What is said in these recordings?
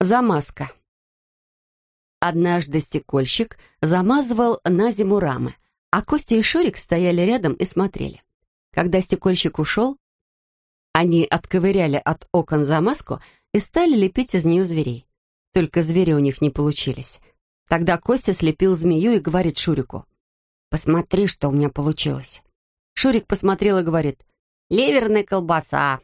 Замазка. Однажды стекольщик замазывал на зиму рамы, а Костя и Шурик стояли рядом и смотрели. Когда стекольщик ушел, они отковыряли от окон замазку и стали лепить из нее зверей. Только звери у них не получились. Тогда Костя слепил змею и говорит Шурику, «Посмотри, что у меня получилось». Шурик посмотрел и говорит, «Ливерная колбаса».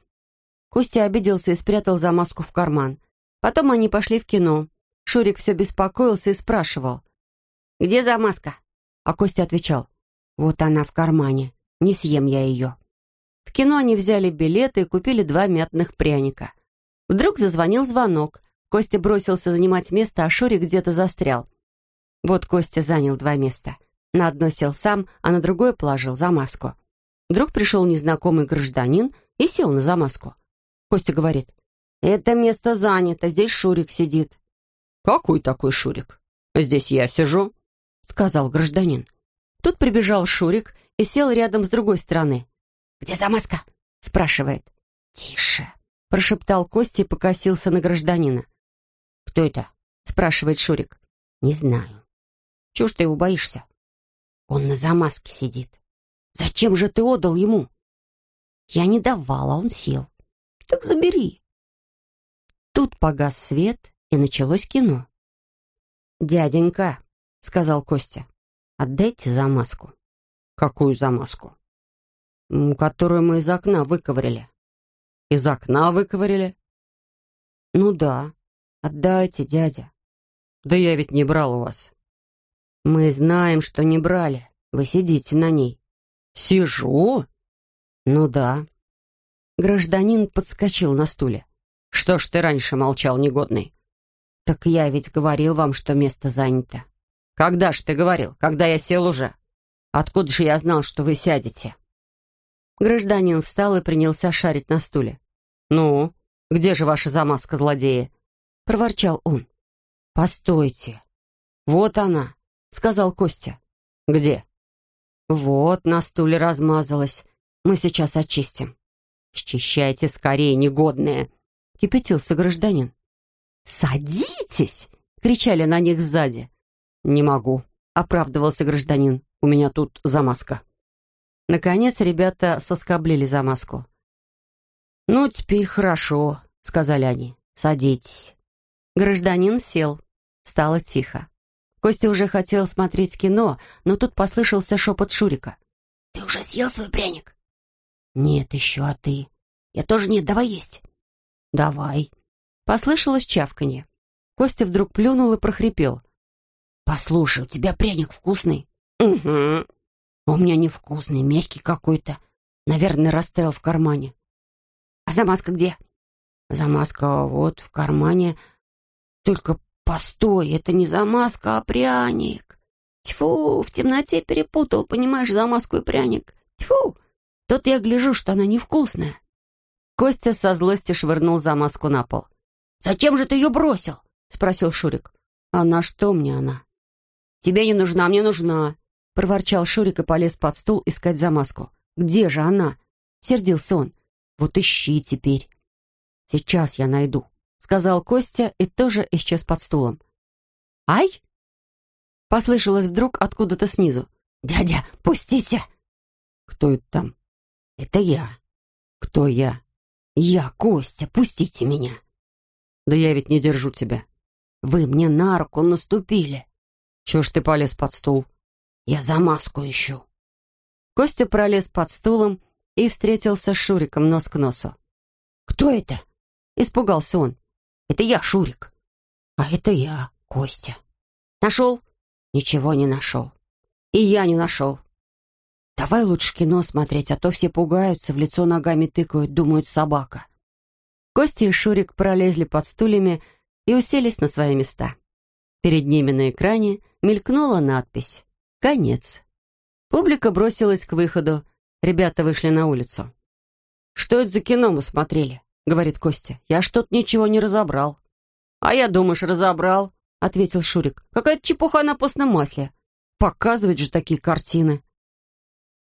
Костя обиделся и спрятал замазку в карман. Потом они пошли в кино. Шурик все беспокоился и спрашивал. «Где замазка?» А Костя отвечал. «Вот она в кармане. Не съем я ее». В кино они взяли билеты и купили два мятных пряника. Вдруг зазвонил звонок. Костя бросился занимать место, а Шурик где-то застрял. Вот Костя занял два места. На одно сел сам, а на другое положил замазку. Вдруг пришел незнакомый гражданин и сел на замазку. Костя говорит, «Это место занято, здесь Шурик сидит». «Какой такой Шурик? Здесь я сижу», — сказал гражданин. Тут прибежал Шурик и сел рядом с другой стороны. «Где замазка?» — спрашивает. «Тише», — прошептал Костя и покосился на гражданина. «Кто это?» — спрашивает Шурик. «Не знаю». «Чего ж ты его боишься?» «Он на замазке сидит». «Зачем же ты отдал ему?» «Я не давала, он сел». «Так забери». Тут погас свет, и началось кино. «Дяденька», — сказал Костя, — «отдайте замазку». «Какую замазку?» «Которую мы из окна выковырили». «Из окна выковырили?» «Ну да. Отдайте, дядя». «Да я ведь не брал у вас». «Мы знаем, что не брали. Вы сидите на ней». «Сижу?» «Ну да». Гражданин подскочил на стуле. Что ж ты раньше молчал, негодный? Так я ведь говорил вам, что место занято. Когда ж ты говорил? Когда я сел уже? Откуда же я знал, что вы сядете? Гражданин встал и принялся шарить на стуле. «Ну, где же ваша замазка, злодеи?» — проворчал он. «Постойте. Вот она», — сказал Костя. «Где?» «Вот, на стуле размазалась. Мы сейчас очистим». «Счищайте скорее, негодные!» — кипятился гражданин. «Садитесь!» — кричали на них сзади. «Не могу», — оправдывался гражданин. «У меня тут замазка». Наконец ребята соскоблили замазку. «Ну, теперь хорошо», — сказали они. «Садитесь». Гражданин сел. Стало тихо. Костя уже хотел смотреть кино, но тут послышался шепот Шурика. «Ты уже съел свой пряник?» «Нет еще, а ты?» «Я тоже нет, давай есть». «Давай». Послышалось чавканье. Костя вдруг плюнул и прохрипел. «Послушай, у тебя пряник вкусный?» «Угу». «У меня невкусный, мягкий какой-то. Наверное, растаял в кармане». «А замазка где?» «Замазка вот в кармане. Только постой, это не замазка, а пряник. Тьфу, в темноте перепутал, понимаешь, замазку и пряник. Тьфу, тут я гляжу, что она невкусная». Костя со злости швырнул замазку на пол. «Зачем же ты ее бросил?» — спросил Шурик. «А на что мне она?» «Тебе не нужна, мне нужна!» — проворчал Шурик и полез под стул искать замазку. «Где же она?» — сердился он. «Вот ищи теперь». «Сейчас я найду», — сказал Костя и тоже исчез под стулом. «Ай!» — послышалось вдруг откуда-то снизу. «Дядя, пустите!» «Кто это там?» «Это я». «Кто я?» «Я, Костя, пустите меня!» «Да я ведь не держу тебя». «Вы мне на руку наступили». «Чего ж ты полез под стул?» «Я за маску ищу». Костя пролез под стулом и встретился с Шуриком нос к носу. «Кто это?» — испугался он. «Это я, Шурик». «А это я, Костя». «Нашел?» «Ничего не нашел». «И я не нашел». Давай лучше кино смотреть, а то все пугаются, в лицо ногами тыкают, думают собака. Костя и Шурик пролезли под стульями и уселись на свои места. Перед ними на экране мелькнула надпись «Конец». Публика бросилась к выходу. Ребята вышли на улицу. «Что это за кино мы смотрели?» — говорит Костя. «Я что-то ничего не разобрал». «А я, думаешь, разобрал?» — ответил Шурик. «Какая-то чепуха на постном масле. Показывают же такие картины».